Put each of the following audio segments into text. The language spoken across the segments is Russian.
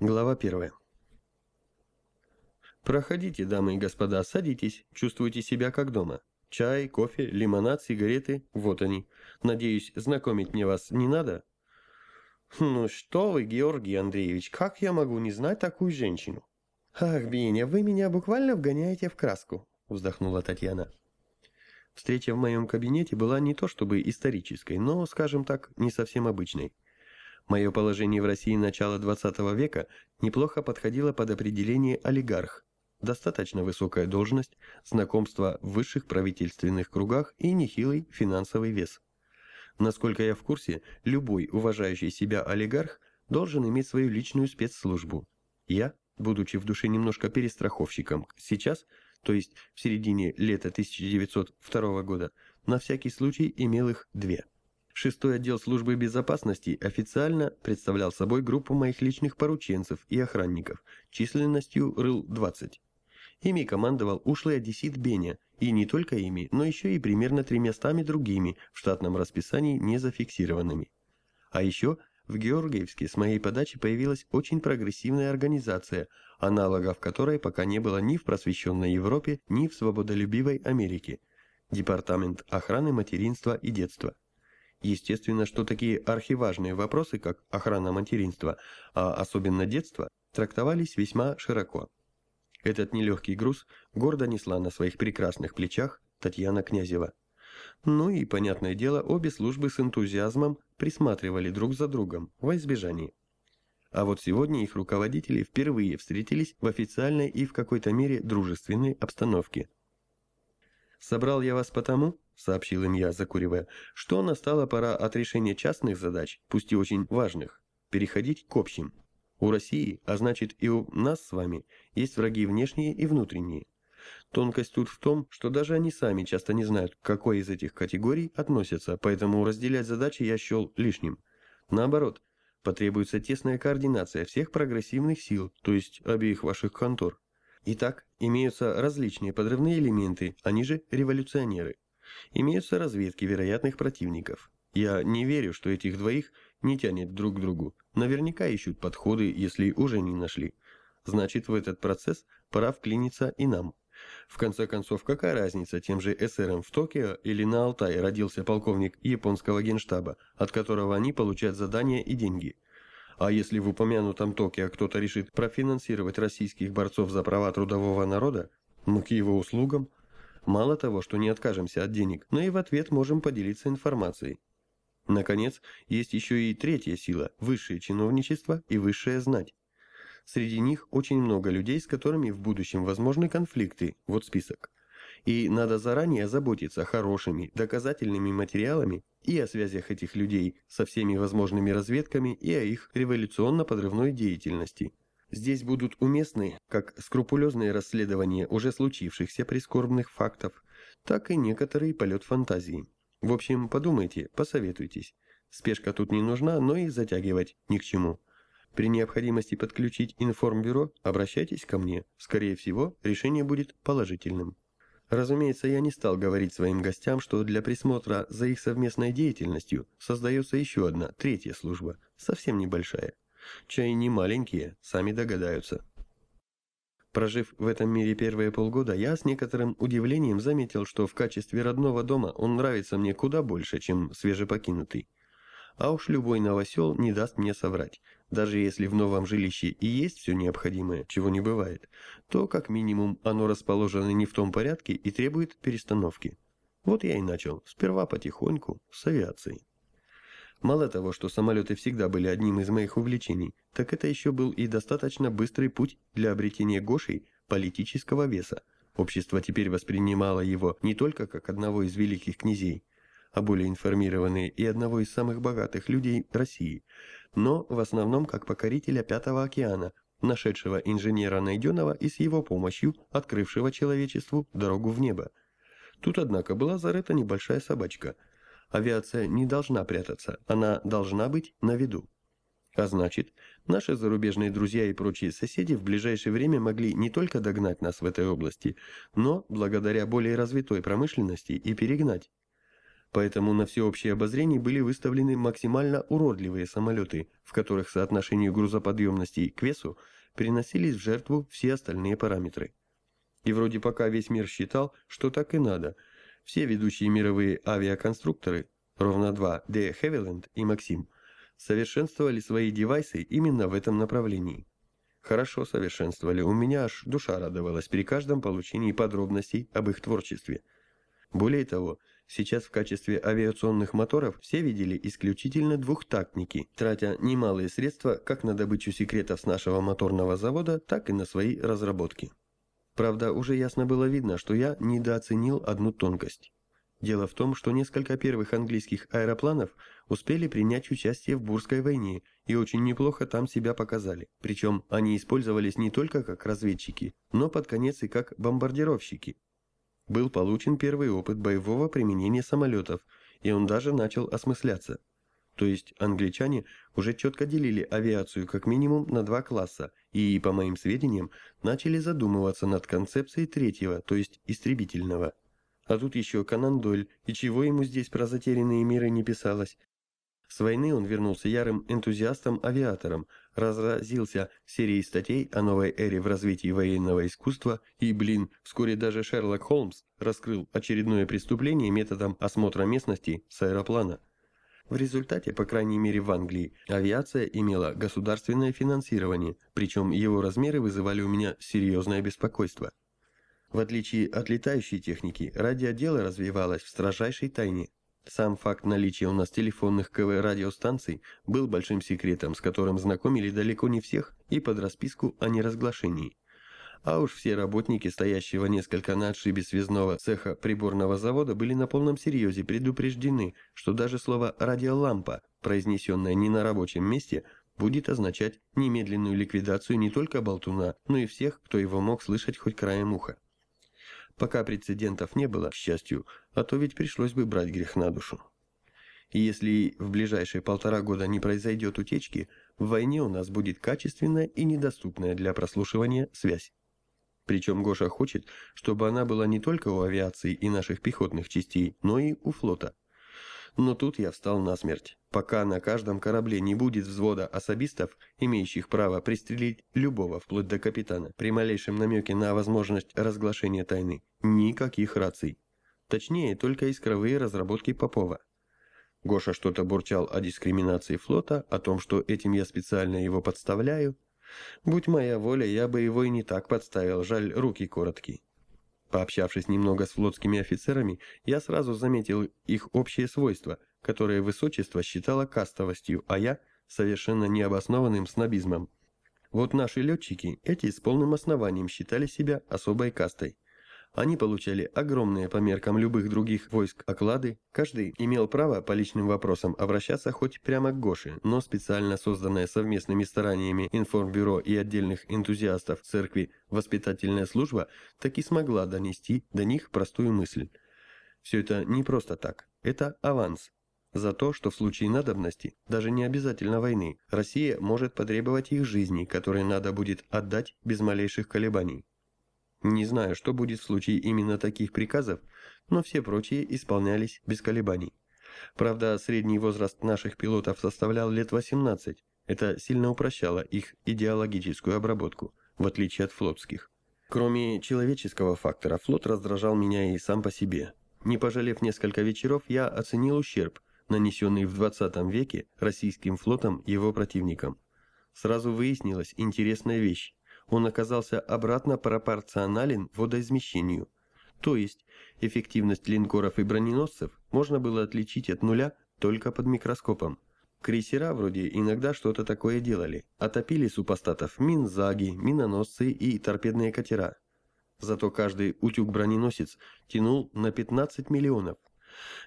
Глава первая. Проходите, дамы и господа, садитесь, чувствуйте себя как дома. Чай, кофе, лимонад, сигареты, вот они. Надеюсь, знакомить мне вас не надо? Ну что вы, Георгий Андреевич, как я могу не знать такую женщину? Ах, Беня, вы меня буквально вгоняете в краску, вздохнула Татьяна. Встреча в моем кабинете была не то чтобы исторической, но, скажем так, не совсем обычной. Мое положение в России начала 20 века неплохо подходило под определение олигарх. Достаточно высокая должность, знакомство в высших правительственных кругах и нехилый финансовый вес. Насколько я в курсе, любой уважающий себя олигарх должен иметь свою личную спецслужбу. Я, будучи в душе немножко перестраховщиком, сейчас, то есть в середине лета 1902 года, на всякий случай имел их две – Шестой отдел службы безопасности официально представлял собой группу моих личных порученцев и охранников численностью РЫЛ-20. Ими командовал ушлый одессит Беня, и не только ими, но еще и примерно тремястами другими в штатном расписании не зафиксированными. А еще в Георгиевске с моей подачи появилась очень прогрессивная организация, аналогов которой пока не было ни в просвещенной Европе, ни в свободолюбивой Америке. Департамент охраны материнства и детства. Естественно, что такие архиважные вопросы, как охрана материнства, а особенно детства, трактовались весьма широко. Этот нелегкий груз гордо несла на своих прекрасных плечах Татьяна Князева. Ну и, понятное дело, обе службы с энтузиазмом присматривали друг за другом во избежании. А вот сегодня их руководители впервые встретились в официальной и в какой-то мере дружественной обстановке. «Собрал я вас потому, сообщил им я, закуривая, что настала пора от решения частных задач, пусть и очень важных, переходить к общим. У России, а значит и у нас с вами, есть враги внешние и внутренние. Тонкость тут в том, что даже они сами часто не знают, к какой из этих категорий относятся, поэтому разделять задачи я счел лишним. Наоборот, потребуется тесная координация всех прогрессивных сил, то есть обеих ваших контор. Итак, имеются различные подрывные элементы, они же революционеры. Имеются разведки вероятных противников. Я не верю, что этих двоих не тянет друг к другу. Наверняка ищут подходы, если уже не нашли. Значит, в этот процесс пора вклиниться и нам. В конце концов, какая разница, тем же эсерам в Токио или на Алтае родился полковник японского генштаба, от которого они получают задания и деньги. А если в упомянутом Токио кто-то решит профинансировать российских борцов за права трудового народа, мы к его услугам – Мало того, что не откажемся от денег, но и в ответ можем поделиться информацией. Наконец, есть еще и третья сила – высшее чиновничество и высшая знать. Среди них очень много людей, с которыми в будущем возможны конфликты, вот список. И надо заранее заботиться хорошими, доказательными материалами и о связях этих людей со всеми возможными разведками и о их революционно-подрывной деятельности – Здесь будут уместны как скрупулезные расследования уже случившихся прискорбных фактов, так и некоторый полет фантазии. В общем, подумайте, посоветуйтесь. Спешка тут не нужна, но и затягивать ни к чему. При необходимости подключить информбюро обращайтесь ко мне. Скорее всего, решение будет положительным. Разумеется, я не стал говорить своим гостям, что для присмотра за их совместной деятельностью создается еще одна, третья служба, совсем небольшая. Чай не маленькие, сами догадаются. Прожив в этом мире первые полгода, я с некоторым удивлением заметил, что в качестве родного дома он нравится мне куда больше, чем свежепокинутый. А уж любой новосел не даст мне соврать. Даже если в новом жилище и есть все необходимое, чего не бывает, то как минимум оно расположено не в том порядке и требует перестановки. Вот я и начал, сперва потихоньку, с авиацией. Мало того, что самолеты всегда были одним из моих увлечений, так это еще был и достаточно быстрый путь для обретения Гошей политического веса. Общество теперь воспринимало его не только как одного из великих князей, а более информированные и одного из самых богатых людей России, но в основном как покорителя Пятого океана, нашедшего инженера Найденова и с его помощью открывшего человечеству дорогу в небо. Тут, однако, была зарыта небольшая собачка – Авиация не должна прятаться, она должна быть на виду. А значит, наши зарубежные друзья и прочие соседи в ближайшее время могли не только догнать нас в этой области, но, благодаря более развитой промышленности, и перегнать. Поэтому на всеобщее обозрение были выставлены максимально уродливые самолеты, в которых соотношению грузоподъемности к весу приносились в жертву все остальные параметры. И вроде пока весь мир считал, что так и надо. Все ведущие мировые авиаконструкторы, ровно два, Де Хевиленд и Максим, совершенствовали свои девайсы именно в этом направлении. Хорошо совершенствовали, у меня аж душа радовалась при каждом получении подробностей об их творчестве. Более того, сейчас в качестве авиационных моторов все видели исключительно двухтактники, тратя немалые средства как на добычу секретов с нашего моторного завода, так и на свои разработки. Правда, уже ясно было видно, что я недооценил одну тонкость. Дело в том, что несколько первых английских аэропланов успели принять участие в Бурской войне и очень неплохо там себя показали. Причем они использовались не только как разведчики, но под конец и как бомбардировщики. Был получен первый опыт боевого применения самолетов, и он даже начал осмысляться. То есть англичане уже четко делили авиацию как минимум на два класса и, по моим сведениям, начали задумываться над концепцией третьего, то есть истребительного. А тут еще Конан Дойль, и чего ему здесь про затерянные миры не писалось? С войны он вернулся ярым энтузиастом-авиатором, разразился серией статей о новой эре в развитии военного искусства и, блин, вскоре даже Шерлок Холмс раскрыл очередное преступление методом осмотра местности с аэроплана. В результате, по крайней мере в Англии, авиация имела государственное финансирование, причем его размеры вызывали у меня серьезное беспокойство. В отличие от летающей техники, радиодело развивалось в строжайшей тайне. Сам факт наличия у нас телефонных КВ-радиостанций был большим секретом, с которым знакомили далеко не всех и под расписку о неразглашении. А уж все работники, стоящего несколько на отшибе связного цеха приборного завода, были на полном серьезе предупреждены, что даже слово «радиолампа», произнесенное не на рабочем месте, будет означать немедленную ликвидацию не только болтуна, но и всех, кто его мог слышать хоть краем уха. Пока прецедентов не было, к счастью, а то ведь пришлось бы брать грех на душу. И если в ближайшие полтора года не произойдет утечки, в войне у нас будет качественная и недоступная для прослушивания связь. Причем Гоша хочет, чтобы она была не только у авиации и наших пехотных частей, но и у флота. Но тут я встал на смерть. Пока на каждом корабле не будет взвода особистов, имеющих право пристрелить любого, вплоть до капитана, при малейшем намеке на возможность разглашения тайны, никаких раций. Точнее, только искровые разработки Попова. Гоша что-то бурчал о дискриминации флота, о том, что этим я специально его подставляю. Будь моя воля, я бы его и не так подставил, жаль, руки короткие. Пообщавшись немного с флотскими офицерами, я сразу заметил их общее свойство, которое высочество считало кастовостью, а я – совершенно необоснованным снобизмом. Вот наши летчики, эти с полным основанием считали себя особой кастой – они получали огромные по меркам любых других войск оклады, каждый имел право по личным вопросам обращаться хоть прямо к Гоше, но специально созданная совместными стараниями информбюро и отдельных энтузиастов церкви воспитательная служба таки смогла донести до них простую мысль. Все это не просто так, это аванс. За то, что в случае надобности, даже не обязательно войны, Россия может потребовать их жизни, которые надо будет отдать без малейших колебаний. Не знаю, что будет в случае именно таких приказов, но все прочие исполнялись без колебаний. Правда, средний возраст наших пилотов составлял лет 18. Это сильно упрощало их идеологическую обработку, в отличие от флотских. Кроме человеческого фактора, флот раздражал меня и сам по себе. Не пожалев несколько вечеров, я оценил ущерб, нанесенный в 20 веке российским флотом его противникам. Сразу выяснилась интересная вещь он оказался обратно пропорционален водоизмещению. То есть эффективность линкоров и броненосцев можно было отличить от нуля только под микроскопом. Крейсера вроде иногда что-то такое делали, отопили супостатов минзаги, миноносцы и торпедные катера. Зато каждый утюг-броненосец тянул на 15 миллионов.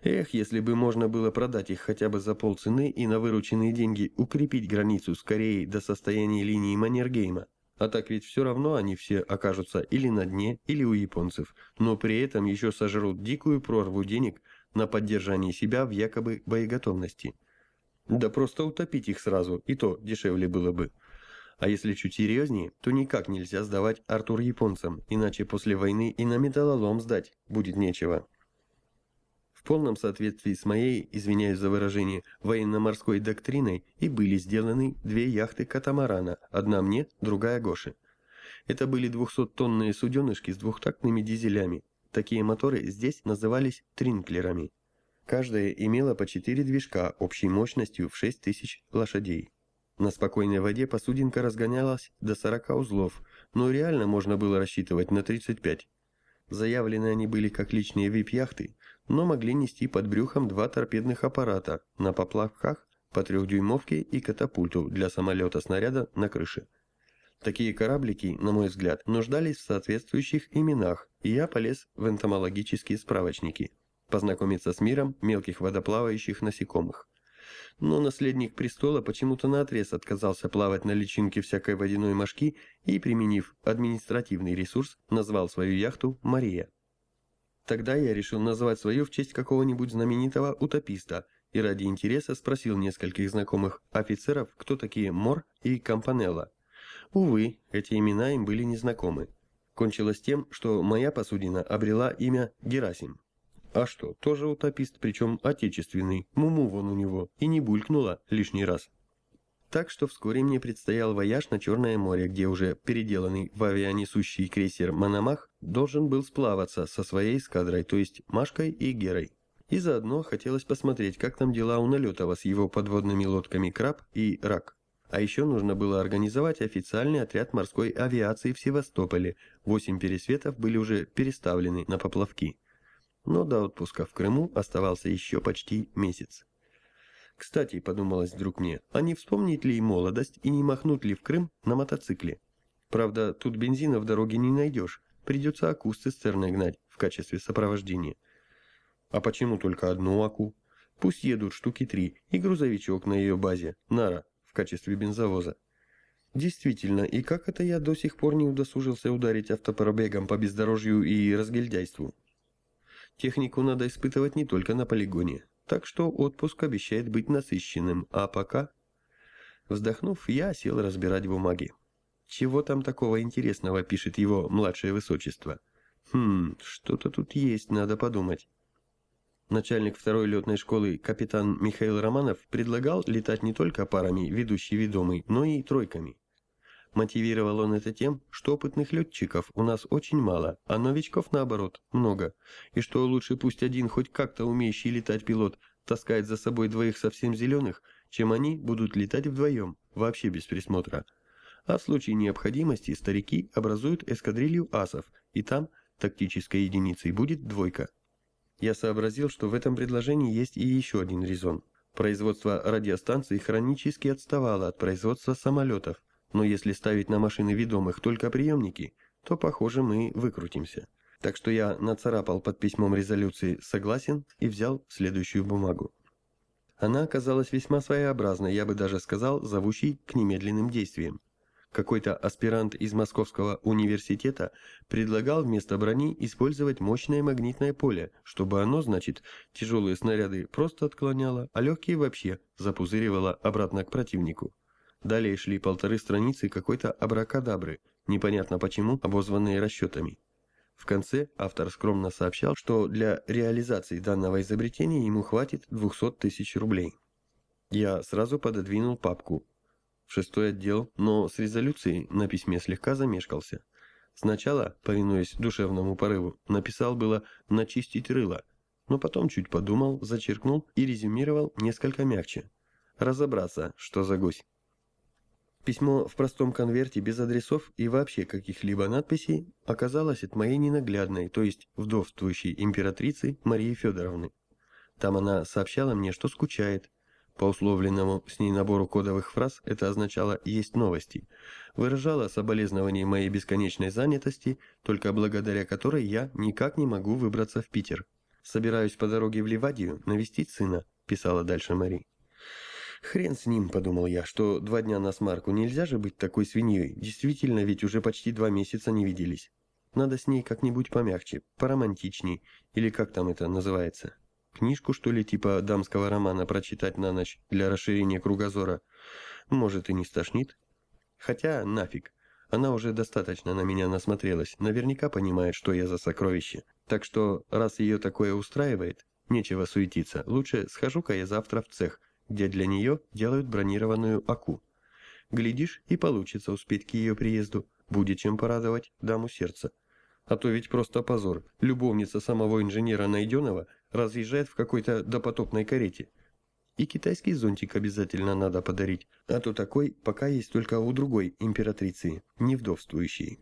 Эх, если бы можно было продать их хотя бы за полцены и на вырученные деньги укрепить границу с Кореей до состояния линии Маннергейма. А так ведь все равно они все окажутся или на дне, или у японцев, но при этом еще сожрут дикую прорву денег на поддержание себя в якобы боеготовности. Да просто утопить их сразу, и то дешевле было бы. А если чуть серьезнее, то никак нельзя сдавать Артур японцам, иначе после войны и на металлолом сдать будет нечего в полном соответствии с моей, извиняюсь за выражение, военно-морской доктриной и были сделаны две яхты катамарана, одна мне, другая Гоше. Это были 200-тонные суденышки с двухтактными дизелями. Такие моторы здесь назывались тринклерами. Каждая имела по 4 движка общей мощностью в 6000 лошадей. На спокойной воде посудинка разгонялась до 40 узлов, но реально можно было рассчитывать на 35. Заявлены они были как личные вип-яхты, но могли нести под брюхом два торпедных аппарата на поплавках по трехдюймовке и катапульту для самолета-снаряда на крыше. Такие кораблики, на мой взгляд, нуждались в соответствующих именах, и я полез в энтомологические справочники, познакомиться с миром мелких водоплавающих насекомых. Но наследник престола почему-то наотрез отказался плавать на личинке всякой водяной мошки и, применив административный ресурс, назвал свою яхту «Мария». Тогда я решил назвать свою в честь какого-нибудь знаменитого утописта и ради интереса спросил нескольких знакомых офицеров, кто такие Мор и Кампанелла. Увы, эти имена им были незнакомы. Кончилось тем, что моя посудина обрела имя Герасим. А что, тоже утопист, причем отечественный, муму вон у него, и не булькнула лишний раз. Так что вскоре мне предстоял вояж на Черное море, где уже переделанный в авианесущий крейсер «Мономах» должен был сплаваться со своей эскадрой, то есть Машкой и Герой. И заодно хотелось посмотреть, как там дела у Налетова с его подводными лодками «Краб» и «Рак». А еще нужно было организовать официальный отряд морской авиации в Севастополе. Восемь пересветов были уже переставлены на поплавки. Но до отпуска в Крыму оставался еще почти месяц. Кстати, подумалось вдруг мне, а не вспомнить ли и молодость и не махнуть ли в Крым на мотоцикле? Правда, тут бензина в дороге не найдешь, придется аку с цистерной гнать в качестве сопровождения. А почему только одну аку? Пусть едут штуки три и грузовичок на ее базе, Нара, в качестве бензовоза. Действительно, и как это я до сих пор не удосужился ударить автопробегом по бездорожью и разгильдяйству? Технику надо испытывать не только на полигоне, так что отпуск обещает быть насыщенным, а пока... Вздохнув, я сел разбирать бумаги. Чего там такого интересного пишет его младшее высочество? Хм, что-то тут есть, надо подумать. Начальник второй летной школы капитан Михаил Романов предлагал летать не только парами ведущий ведомый, но и тройками. Мотивировал он это тем, что опытных летчиков у нас очень мало, а новичков наоборот много, и что лучше пусть один хоть как-то умеющий летать пилот таскает за собой двоих совсем зеленых, чем они будут летать вдвоем, вообще без присмотра. А в случае необходимости старики образуют эскадрилью асов, и там тактической единицей будет двойка. Я сообразил, что в этом предложении есть и еще один резон. Производство радиостанций хронически отставало от производства самолетов, но если ставить на машины ведомых только приемники, то, похоже, мы выкрутимся. Так что я нацарапал под письмом резолюции «Согласен» и взял следующую бумагу. Она оказалась весьма своеобразной, я бы даже сказал, зовущей к немедленным действиям. Какой-то аспирант из Московского университета предлагал вместо брони использовать мощное магнитное поле, чтобы оно, значит, тяжелые снаряды просто отклоняло, а легкие вообще запузыривало обратно к противнику. Далее шли полторы страницы какой-то абракадабры, непонятно почему, обозванные расчетами. В конце автор скромно сообщал, что для реализации данного изобретения ему хватит 200 тысяч рублей. Я сразу пододвинул папку в шестой отдел, но с резолюцией на письме слегка замешкался. Сначала, повинуясь душевному порыву, написал было «начистить рыло», но потом чуть подумал, зачеркнул и резюмировал несколько мягче. Разобраться, что за гусь. Письмо в простом конверте без адресов и вообще каких-либо надписей оказалось от моей ненаглядной, то есть вдовствующей императрицы Марии Федоровны. Там она сообщала мне, что скучает, по условленному с ней набору кодовых фраз это означало «есть новости», выражало соболезнование моей бесконечной занятости, только благодаря которой я никак не могу выбраться в Питер. «Собираюсь по дороге в Ливадию навестить сына», – писала дальше Мари. «Хрен с ним», – подумал я, – что два дня на смарку нельзя же быть такой свиньей, действительно, ведь уже почти два месяца не виделись. Надо с ней как-нибудь помягче, поромантичней, или как там это называется. Книжку, что ли, типа дамского романа прочитать на ночь для расширения кругозора? Может, и не стошнит? Хотя, нафиг. Она уже достаточно на меня насмотрелась, наверняка понимает, что я за сокровище. Так что, раз ее такое устраивает, Нечего суетиться, лучше схожу-ка я завтра в цех, где для нее делают бронированную аку. Глядишь, и получится успеть к ее приезду, будет чем порадовать даму сердца. А то ведь просто позор, любовница самого инженера Найденова разъезжает в какой-то допотопной карете. И китайский зонтик обязательно надо подарить, а то такой пока есть только у другой императрицы, не вдовствующей.